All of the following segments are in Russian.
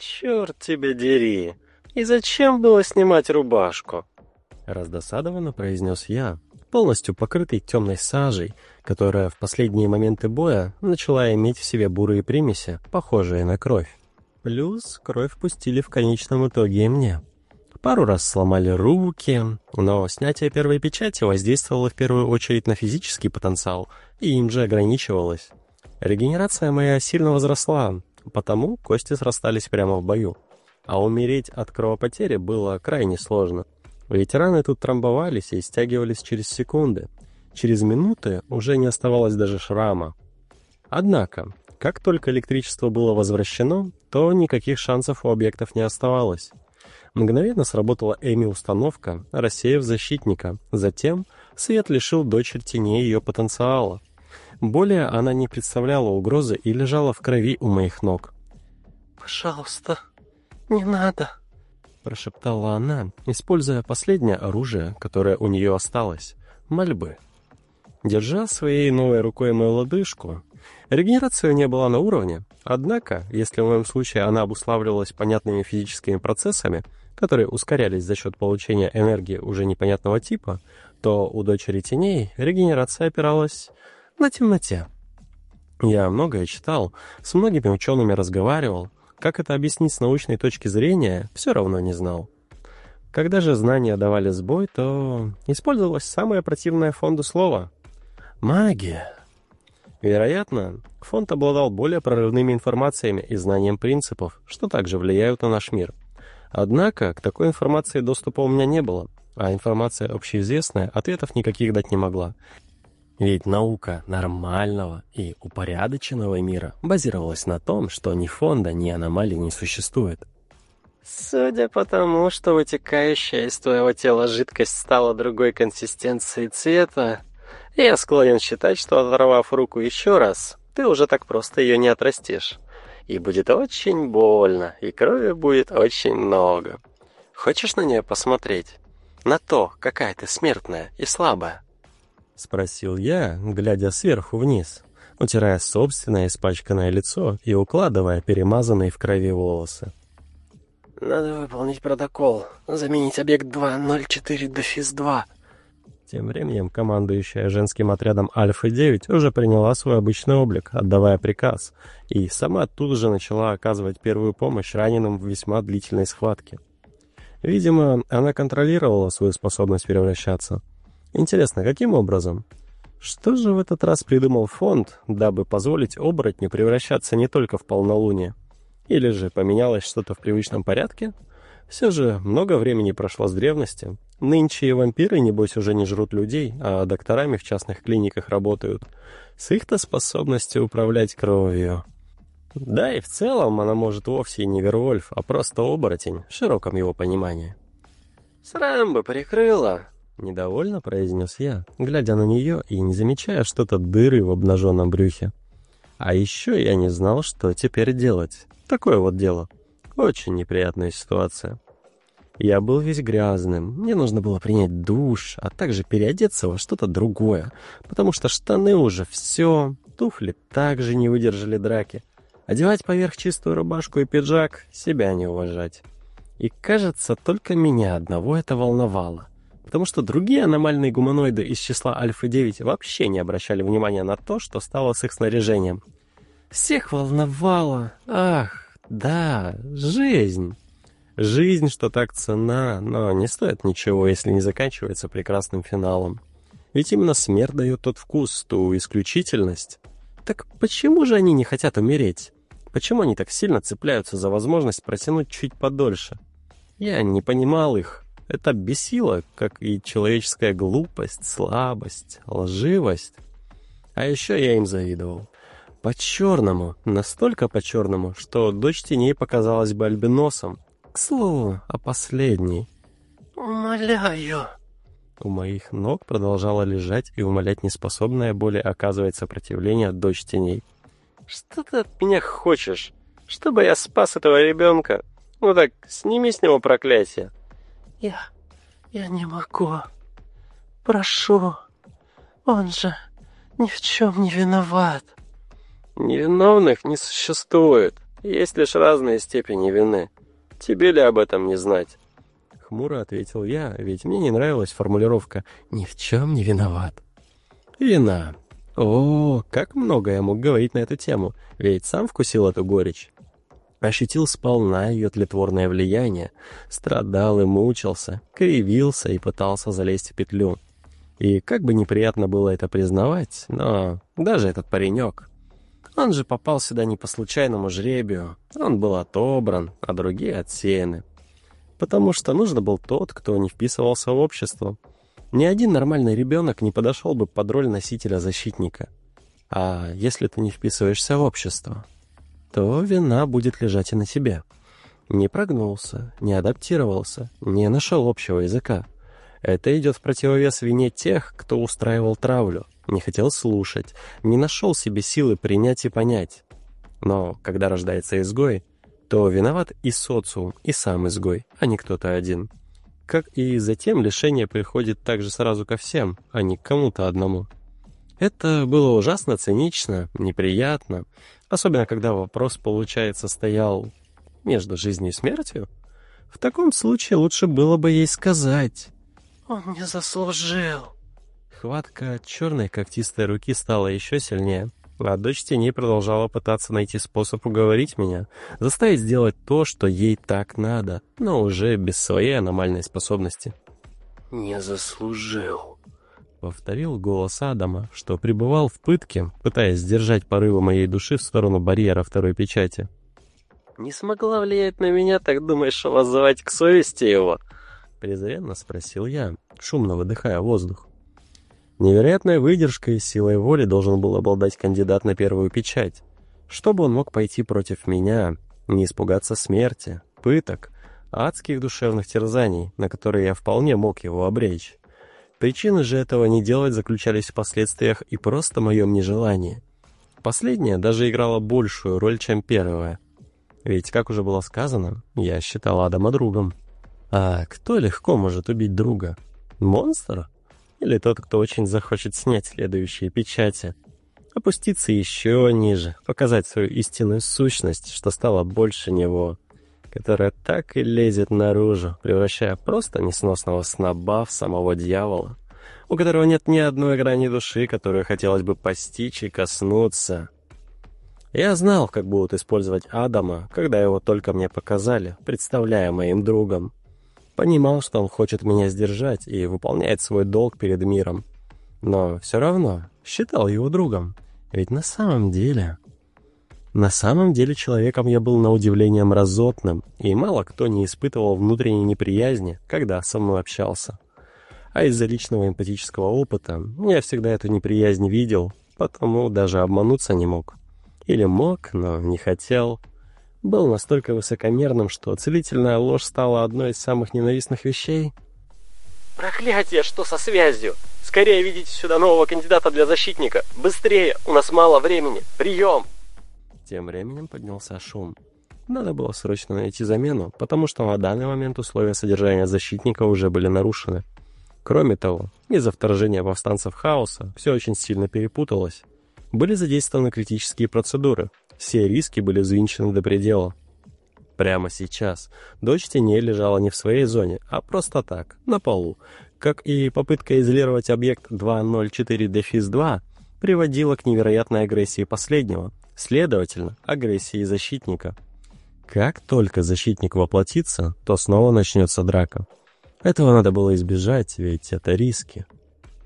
Черт тебя дери! И зачем было снимать рубашку? Раздосадованно произнес я, полностью покрытый темной сажей, которая в последние моменты боя начала иметь в себе бурые примеси, похожие на кровь. Плюс кровь пустили в конечном итоге и мне. Пару раз сломали руки, но снятие первой печати воздействовало в первую очередь на физический потенциал, и им же ограничивалось. Регенерация моя сильно возросла, потому кости срастались прямо в бою. А умереть от кровопотери было крайне сложно. Ветераны тут трамбовались и стягивались через секунды. Через минуты уже не оставалось даже шрама. Однако, как только электричество было возвращено, то никаких шансов у объектов не оставалось. Мгновенно сработала Эми-установка, рассеяв защитника. Затем свет лишил дочерь теней ее потенциала. Более она не представляла угрозы и лежала в крови у моих ног. «Пожалуйста, не надо», — прошептала она, используя последнее оружие, которое у нее осталось — мольбы. Держа своей новой рукой мою лодыжку, регенерация не была на уровне, однако, если в моем случае она обуславливалась понятными физическими процессами, которые ускорялись за счет получения энергии уже непонятного типа, то у дочери теней регенерация опиралась на темноте. Я многое читал, с многими учеными разговаривал, как это объяснить с научной точки зрения, все равно не знал. Когда же знания давали сбой, то использовалось самое противное фонду слово — магия. Вероятно, фонд обладал более прорывными информациями и знанием принципов, что также влияют на наш мир. Однако к такой информации доступа у меня не было, а информация общеизвестная ответов никаких дать не могла. Ведь наука нормального и упорядоченного мира базировалась на том, что ни фонда, ни аномалий не существует. Судя по тому, что вытекающая из твоего тела жидкость стала другой консистенции и цвета, я склонен считать, что оторвав руку еще раз, ты уже так просто ее не отрастишь. И будет очень больно, и крови будет очень много. Хочешь на нее посмотреть? На то, какая ты смертная и слабая. — спросил я, глядя сверху вниз, утирая собственное испачканное лицо и укладывая перемазанные в крови волосы. «Надо выполнить протокол. Заменить объект 204 до ФИС-2». Тем временем командующая женским отрядом Альфа-9 уже приняла свой обычный облик, отдавая приказ, и сама тут же начала оказывать первую помощь раненым в весьма длительной схватке. Видимо, она контролировала свою способность превращаться. Интересно, каким образом? Что же в этот раз придумал фонд, дабы позволить оборотню превращаться не только в полнолуние? Или же поменялось что-то в привычном порядке? Все же много времени прошло с древности. Нынче и вампиры, небось, уже не жрут людей, а докторами в частных клиниках работают. С их-то способностью управлять кровью. Да и в целом она может вовсе и не Вервольф, а просто оборотень, в широком его понимании. «Срам бы прикрыла», Недовольно произнес я, глядя на нее и не замечая что-то дыры в обнаженном брюхе. А еще я не знал, что теперь делать. Такое вот дело. Очень неприятная ситуация. Я был весь грязным, мне нужно было принять душ, а также переодеться во что-то другое, потому что штаны уже все, туфли также не выдержали драки. Одевать поверх чистую рубашку и пиджак — себя не уважать. И кажется, только меня одного это волновало потому что другие аномальные гуманоиды из числа Альфа-9 вообще не обращали внимания на то, что стало с их снаряжением. Всех волновало. Ах, да, жизнь. Жизнь, что так цена, но не стоит ничего, если не заканчивается прекрасным финалом. Ведь именно смерть дает тот вкус, ту исключительность. Так почему же они не хотят умереть? Почему они так сильно цепляются за возможность протянуть чуть подольше? Я не понимал их. Это бесило, как и человеческая глупость, слабость, лживость. А еще я им завидовал. По-черному, настолько по-черному, что дочь теней показалась бы альбиносом. К слову, о последней. «Умоляю!» У моих ног продолжала лежать и умолять неспособная более оказывать сопротивление дочь теней. «Что ты от меня хочешь? Чтобы я спас этого ребенка? Ну так, сними с него проклятие!» Я... я не могу. Прошу. Он же ни в чем не виноват. Невиновных не существует. Есть лишь разные степени вины. Тебе ли об этом не знать? Хмуро ответил я, ведь мне не нравилась формулировка «ни в чем не виноват». Вина. О, как много я мог говорить на эту тему, ведь сам вкусил эту горечь. Ощутил сполна ее тлетворное влияние, страдал и мучился, кривился и пытался залезть в петлю. И как бы неприятно было это признавать, но даже этот паренек, он же попал сюда не по случайному жребию, он был отобран, а другие отсеяны. Потому что нужно был тот, кто не вписывался в общество. Ни один нормальный ребенок не подошел бы под роль носителя-защитника. А если ты не вписываешься в общество, то вина будет лежать и на тебе. Не прогнулся, не адаптировался, не нашел общего языка. Это идет в противовес вине тех, кто устраивал травлю, не хотел слушать, не нашел себе силы принять и понять. Но когда рождается изгой, то виноват и социум, и сам изгой, а не кто-то один. Как и затем лишение приходит также сразу ко всем, а не к кому-то одному. Это было ужасно цинично, неприятно, особенно когда вопрос, получается, стоял между жизнью и смертью. В таком случае лучше было бы ей сказать. «Он не заслужил». Хватка черной когтистой руки стала еще сильнее, а дочь теней продолжала пытаться найти способ уговорить меня, заставить сделать то, что ей так надо, но уже без своей аномальной способности. «Не заслужил», Повторил голос Адама, что пребывал в пытке, пытаясь сдержать порывы моей души в сторону барьера второй печати. «Не смогла влиять на меня, так думаешь, воззвать к совести его?» Презренно спросил я, шумно выдыхая воздух. Невероятной выдержкой и силой воли должен был обладать кандидат на первую печать. Чтобы он мог пойти против меня, не испугаться смерти, пыток, адских душевных терзаний, на которые я вполне мог его обречь. Причины же этого не делать заключались в последствиях и просто моем нежелании. Последнее даже играло большую роль, чем первое. Ведь, как уже было сказано, я считал Адама другом. А кто легко может убить друга? Монстр? Или тот, кто очень захочет снять следующие печати? Опуститься еще ниже, показать свою истинную сущность, что стало больше него — которая так и лезет наружу, превращая просто несносного сноба в самого дьявола, у которого нет ни одной грани души, которую хотелось бы постичь и коснуться. Я знал, как будут использовать Адама, когда его только мне показали, представляя моим другом. Понимал, что он хочет меня сдержать и выполняет свой долг перед миром. Но все равно считал его другом. Ведь на самом деле на самом деле человеком я был на удивление мразотным, и мало кто не испытывал внутренней неприязни, когда со мной общался. А из-за личного эмпатического опыта я всегда эту неприязнь видел, потому даже обмануться не мог. Или мог, но не хотел. Был настолько высокомерным, что целительная ложь стала одной из самых ненавистных вещей. «Проклятие, что со связью! Скорее видите сюда нового кандидата для защитника! Быстрее! У нас мало времени! Прием!» Тем временем поднялся шум. Надо было срочно найти замену, потому что на данный момент условия содержания защитника уже были нарушены. Кроме того, из-за вторжения повстанцев хаоса все очень сильно перепуталось. Были задействованы критические процедуры, все риски были взвинчены до предела. Прямо сейчас дочь теней лежала не в своей зоне, а просто так, на полу, как и попытка изолировать объект 204-2 приводила к невероятной агрессии последнего, Следовательно, агрессии защитника. Как только защитник воплотится, то снова начнется драка. Этого надо было избежать, ведь это риски.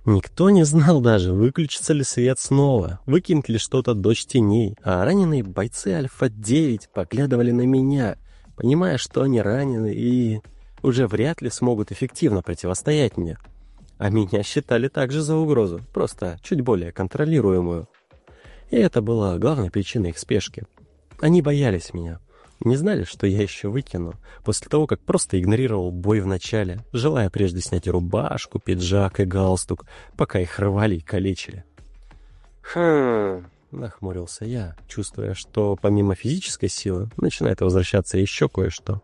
Никто не знал даже, выключится ли свет снова, выкинет ли что-то дочь теней, а раненые бойцы Альфа-9 поглядывали на меня, понимая, что они ранены и уже вряд ли смогут эффективно противостоять мне. А меня считали также за угрозу, просто чуть более контролируемую. И это была главной причиной их спешки. Они боялись меня. Не знали, что я еще выкину, после того, как просто игнорировал бой в начале, желая прежде снять рубашку, пиджак и галстук, пока их рвали и калечили. «Хм...» — нахмурился я, чувствуя, что помимо физической силы начинает возвращаться еще кое-что.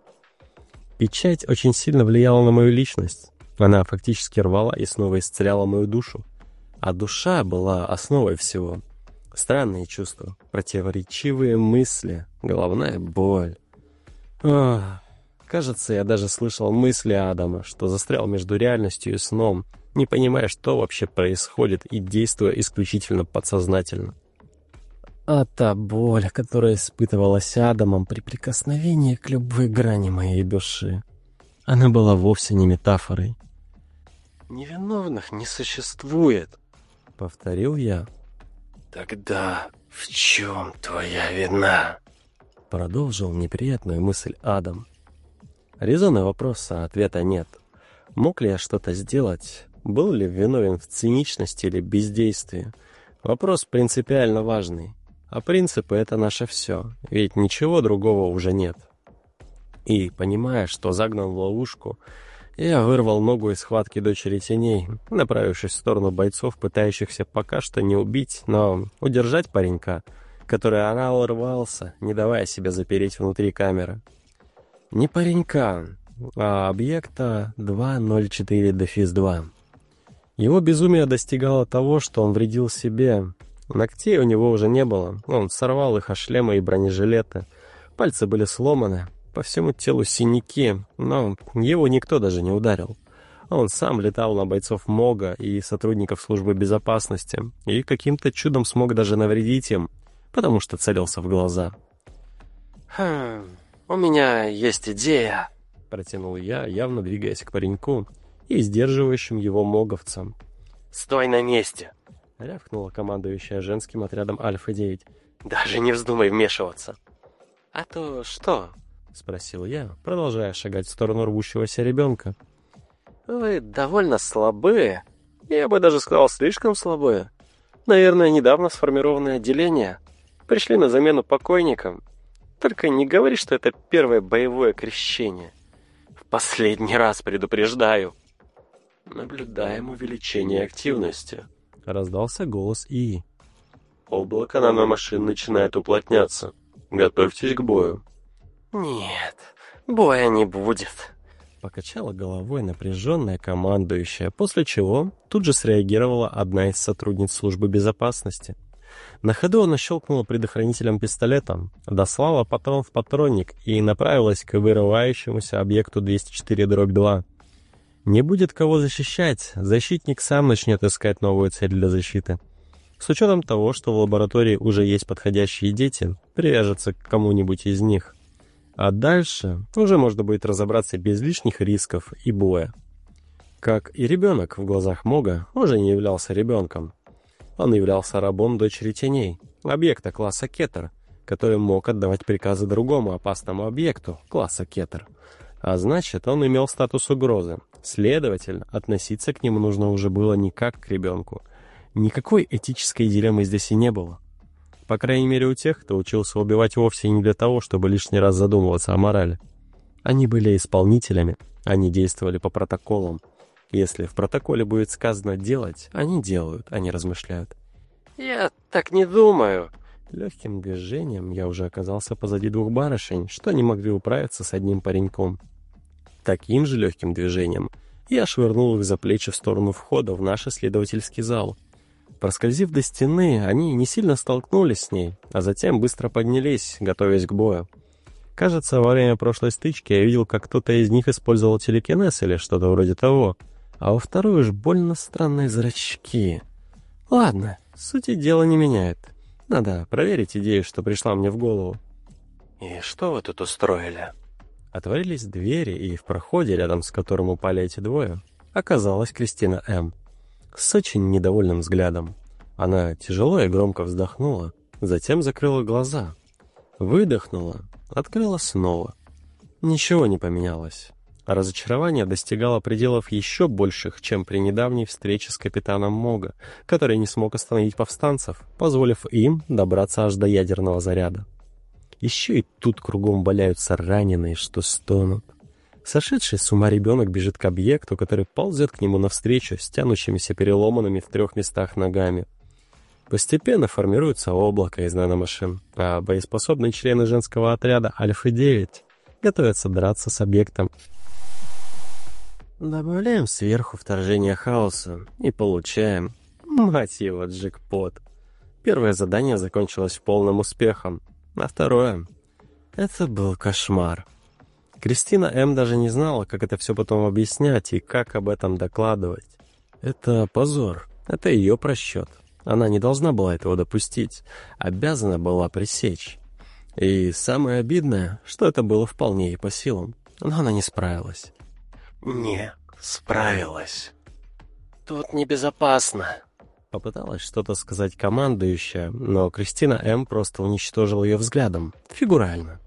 Печать очень сильно влияла на мою личность. Она фактически рвала и снова исцеляла мою душу. А душа была основой всего — Странные чувства, противоречивые мысли, головная боль. Ох, кажется, я даже слышал мысли Адама, что застрял между реальностью и сном, не понимая, что вообще происходит и действуя исключительно подсознательно. А та боль, которая испытывалась Адамом при прикосновении к любой грани моей души, она была вовсе не метафорой. «Невиновных не существует», — повторил я. «Тогда в чем твоя вина?» Продолжил неприятную мысль Адам. Резонный вопрос, а ответа нет. Мог ли я что-то сделать? Был ли виновен в циничности или бездействии? Вопрос принципиально важный. А принципы — это наше все, ведь ничего другого уже нет. И, понимая, что загнан в ловушку, я вырвал ногу из схватки дочери теней, направившись в сторону бойцов, пытающихся пока что не убить, но удержать паренька, который орал рвался, не давая себя запереть внутри камеры. Не паренька, а объекта 204 дефис 2. Его безумие достигало того, что он вредил себе. Ногтей у него уже не было, он сорвал их о шлемы и бронежилеты. Пальцы были сломаны, по всему телу синяки, но его никто даже не ударил. Он сам летал на бойцов МОГа и сотрудников службы безопасности, и каким-то чудом смог даже навредить им, потому что целился в глаза. «Хм, у меня есть идея», — протянул я, явно двигаясь к пареньку и сдерживающим его моговцам. «Стой на месте!» — рявкнула командующая женским отрядом Альфа-9. «Даже не вздумай вмешиваться!» «А то что?» — спросил я, продолжая шагать в сторону рвущегося ребенка. «Вы довольно слабые. Я бы даже сказал, слишком слабые. Наверное, недавно сформированное отделение. Пришли на замену покойникам. Только не говори, что это первое боевое крещение. В последний раз предупреждаю». «Наблюдаем увеличение активности», — раздался голос ИИ. «Облако наномашин начинает уплотняться. Готовьтесь к бою». «Нет, боя не будет», — покачала головой напряженная командующая, после чего тут же среагировала одна из сотрудниц службы безопасности. На ходу она щелкнула предохранителем пистолетом, дослала патрон в патронник и направилась к вырывающемуся объекту 204-2. Не будет кого защищать, защитник сам начнет искать новую цель для защиты. С учетом того, что в лаборатории уже есть подходящие дети, привяжется к кому-нибудь из них. А дальше уже можно будет разобраться без лишних рисков и боя. Как и ребенок в глазах Мога уже не являлся ребенком. Он являлся рабом дочери теней, объекта класса Кетер, который мог отдавать приказы другому опасному объекту класса Кетер. А значит, он имел статус угрозы. Следовательно, относиться к нему нужно уже было не как к ребенку. Никакой этической дилеммы здесь и не было. По крайней мере у тех, кто учился убивать вовсе не для того, чтобы лишний раз задумываться о морали. Они были исполнителями, они действовали по протоколам. Если в протоколе будет сказано «делать», они делают, они размышляют. «Я так не думаю». Легким движением я уже оказался позади двух барышень, что не могли управиться с одним пареньком. Таким же легким движением я швырнул их за плечи в сторону входа в наш исследовательский зал — Проскользив до стены, они не сильно столкнулись с ней, а затем быстро поднялись, готовясь к бою. Кажется, во время прошлой стычки я видел, как кто-то из них использовал телекинез или что-то вроде того, а во второй уж больно странные зрачки. Ладно, сути дела не меняет. Надо проверить идею, что пришла мне в голову. «И что вы тут устроили?» Отворились двери, и в проходе, рядом с которым упали эти двое, оказалась Кристина М с очень недовольным взглядом. Она тяжело и громко вздохнула, затем закрыла глаза. Выдохнула, открыла снова. Ничего не поменялось. Разочарование достигало пределов еще больших, чем при недавней встрече с капитаном Мога, который не смог остановить повстанцев, позволив им добраться аж до ядерного заряда. Еще и тут кругом валяются раненые, что стонут. Сошедший с ума ребенок бежит к объекту, который ползет к нему навстречу с тянущимися переломанными в трех местах ногами. Постепенно формируется облако из наномашин, а боеспособные члены женского отряда Альфа-9 готовятся драться с объектом. Добавляем сверху вторжение хаоса и получаем, мать его, джекпот. Первое задание закончилось полным успехом, а второе... Это был кошмар. Кристина М. даже не знала, как это все потом объяснять и как об этом докладывать. Это позор, это ее просчет. Она не должна была этого допустить, обязана была пресечь. И самое обидное, что это было вполне ей по силам, но она не справилась. «Не справилась. Тут небезопасно», Попыталась что-то сказать командующая, но Кристина М. просто уничтожила ее взглядом, фигурально.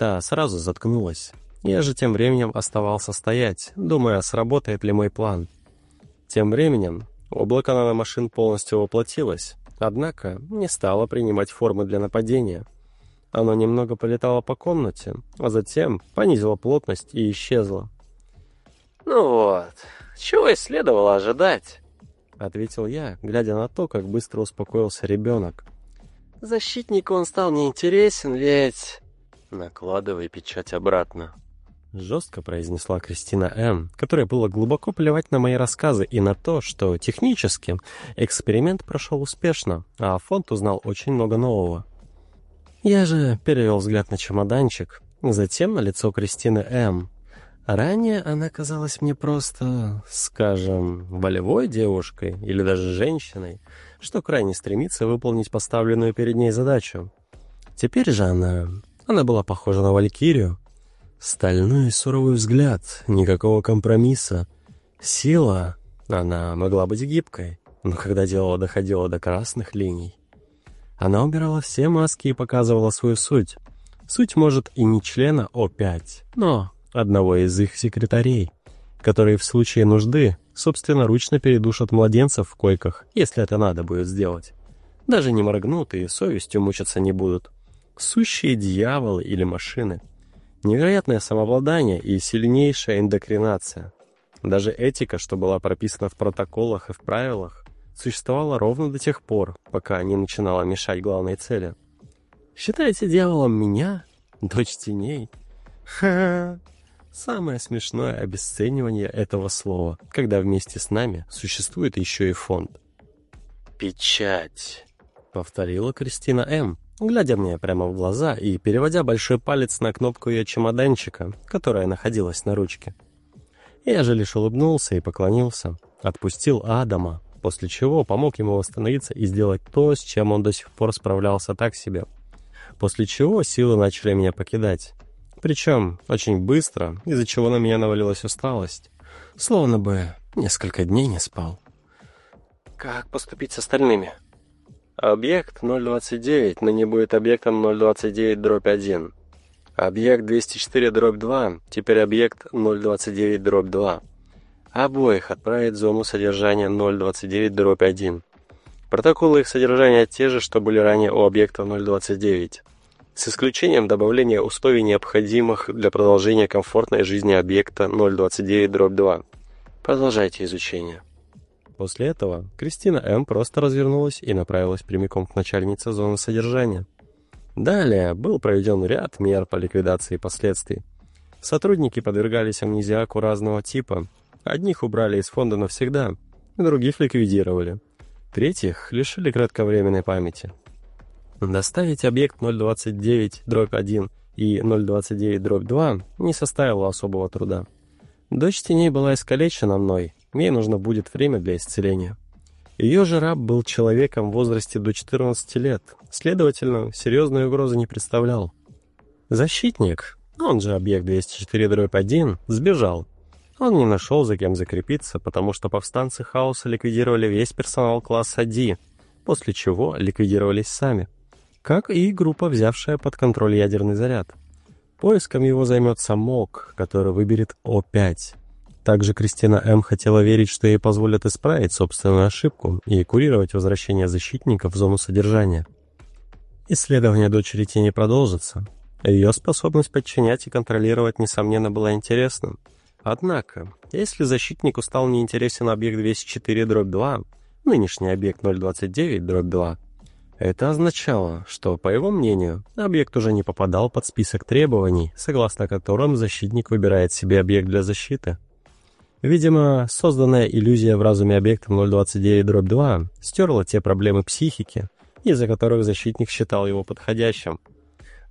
Та сразу заткнулась. Я же тем временем оставался стоять, думая, сработает ли мой план. Тем временем облако наномашин полностью воплотилось, однако не стало принимать формы для нападения. Оно немного полетало по комнате, а затем понизило плотность и исчезло. «Ну вот, чего и следовало ожидать?» ответил я, глядя на то, как быстро успокоился ребенок. Защитнику он стал неинтересен, ведь... Накладывай печать обратно. Жестко произнесла Кристина М., которая было глубоко плевать на мои рассказы и на то, что технически эксперимент прошел успешно, а фонд узнал очень много нового. Я же перевел взгляд на чемоданчик, затем на лицо Кристины М., Ранее она казалась мне просто, скажем, волевой девушкой или даже женщиной, что крайне стремится выполнить поставленную перед ней задачу. Теперь же она... Она была похожа на валькирию. Стальной и суровый взгляд, никакого компромисса. Сила... Она могла быть гибкой, но когда дело доходило до красных линий... Она убирала все маски и показывала свою суть. Суть, может, и не члена О5, но одного из их секретарей, которые в случае нужды собственноручно передушат младенцев в койках, если это надо будет сделать. Даже не моргнут и совестью мучаться не будут. Сущие дьяволы или машины. Невероятное самообладание и сильнейшая эндокринация. Даже этика, что была прописана в протоколах и в правилах, существовала ровно до тех пор, пока не начинала мешать главной цели. Считаете дьяволом меня, дочь теней? Ха-ха! Самое смешное обесценивание этого слова, когда вместе с нами существует еще и фонд. «Печать», — повторила Кристина М., глядя мне прямо в глаза и переводя большой палец на кнопку ее чемоданчика, которая находилась на ручке. Я же лишь улыбнулся и поклонился, отпустил Адама, после чего помог ему восстановиться и сделать то, с чем он до сих пор справлялся так себе. После чего силы начали меня покидать. Причем очень быстро, из-за чего на меня навалилась усталость. Словно бы несколько дней не спал. Как поступить с остальными? Объект 029 ныне будет объектом 029 дробь 1. Объект 204 дробь 2 теперь объект 029 дробь 2. Обоих отправить в зону содержания 029 дробь 1. Протоколы их содержания те же, что были ранее у объекта 029 с исключением добавления условий, необходимых для продолжения комфортной жизни объекта 029-2. Продолжайте изучение. После этого Кристина М. просто развернулась и направилась прямиком к начальнице зоны содержания. Далее был проведен ряд мер по ликвидации последствий. Сотрудники подвергались амнезиаку разного типа. Одних убрали из фонда навсегда, других ликвидировали. Третьих лишили кратковременной памяти. Доставить объект 029-1 и 029-2 не составило особого труда. Дочь теней была искалечена мной, ей нужно будет время для исцеления. Ее же раб был человеком в возрасте до 14 лет, следовательно, серьезной угрозы не представлял. Защитник, он же объект 204-1, сбежал. Он не нашел за кем закрепиться, потому что повстанцы хаоса ликвидировали весь персонал класса D, после чего ликвидировались сами как и группа, взявшая под контроль ядерный заряд. Поиском его займется МОК, который выберет О5. Также Кристина М. хотела верить, что ей позволят исправить собственную ошибку и курировать возвращение защитников в зону содержания. Исследование дочери тени продолжится. Ее способность подчинять и контролировать, несомненно, была интересна. Однако, если защитнику стал неинтересен объект 204-2, нынешний объект 029-2, это означало, что, по его мнению, объект уже не попадал под список требований, согласно которым защитник выбирает себе объект для защиты. Видимо, созданная иллюзия в разуме объекта 029-2 стерла те проблемы психики, из-за которых защитник считал его подходящим.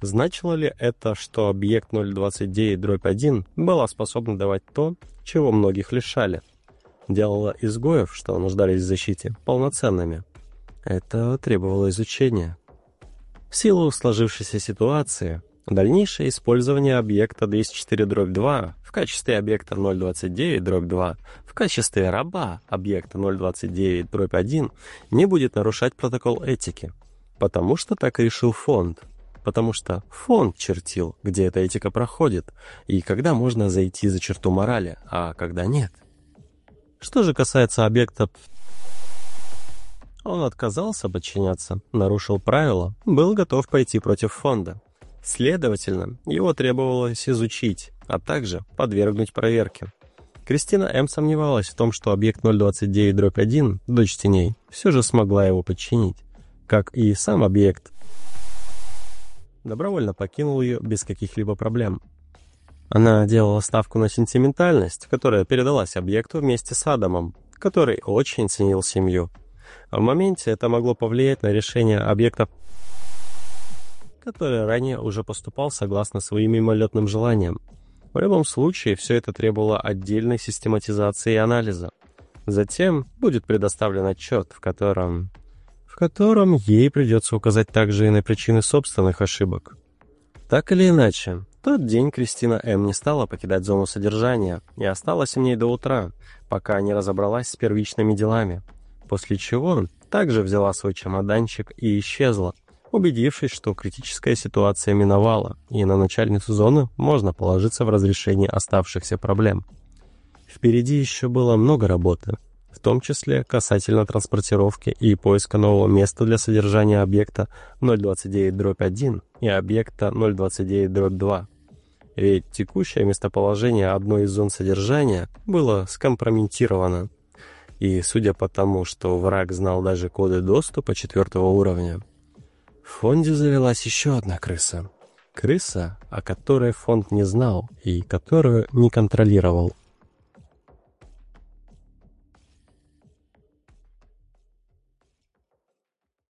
Значило ли это, что объект 029-1 была способна давать то, чего многих лишали? Делала изгоев, что нуждались в защите, полноценными. Это требовало изучения. В силу сложившейся ситуации, дальнейшее использование объекта 204-2 в качестве объекта 029-2 в качестве раба объекта 029-1 не будет нарушать протокол этики, потому что так решил фонд, потому что фонд чертил, где эта этика проходит, и когда можно зайти за черту морали, а когда нет. Что же касается объекта он отказался подчиняться, нарушил правила, был готов пойти против фонда. Следовательно, его требовалось изучить, а также подвергнуть проверке. Кристина М. сомневалась в том, что объект 029-1, дочь теней, все же смогла его подчинить, как и сам объект. Добровольно покинул ее без каких-либо проблем. Она делала ставку на сентиментальность, которая передалась объекту вместе с Адамом, который очень ценил семью. В моменте это могло повлиять на решение объекта, который ранее уже поступал согласно своим мимолетным желаниям. В любом случае, все это требовало отдельной систематизации и анализа. Затем будет предоставлен отчет, в котором... в котором ей придется указать также и на причины собственных ошибок. Так или иначе, тот день Кристина М. не стала покидать зону содержания и осталась в ней до утра, пока не разобралась с первичными делами после чего также взяла свой чемоданчик и исчезла, убедившись, что критическая ситуация миновала, и на начальницу зоны можно положиться в разрешении оставшихся проблем. Впереди еще было много работы, в том числе касательно транспортировки и поиска нового места для содержания объекта 029-1 и объекта 029-2. Ведь текущее местоположение одной из зон содержания было скомпрометировано и судя по тому, что враг знал даже коды доступа четвертого уровня, в фонде завелась еще одна крыса. Крыса, о которой фонд не знал и которую не контролировал.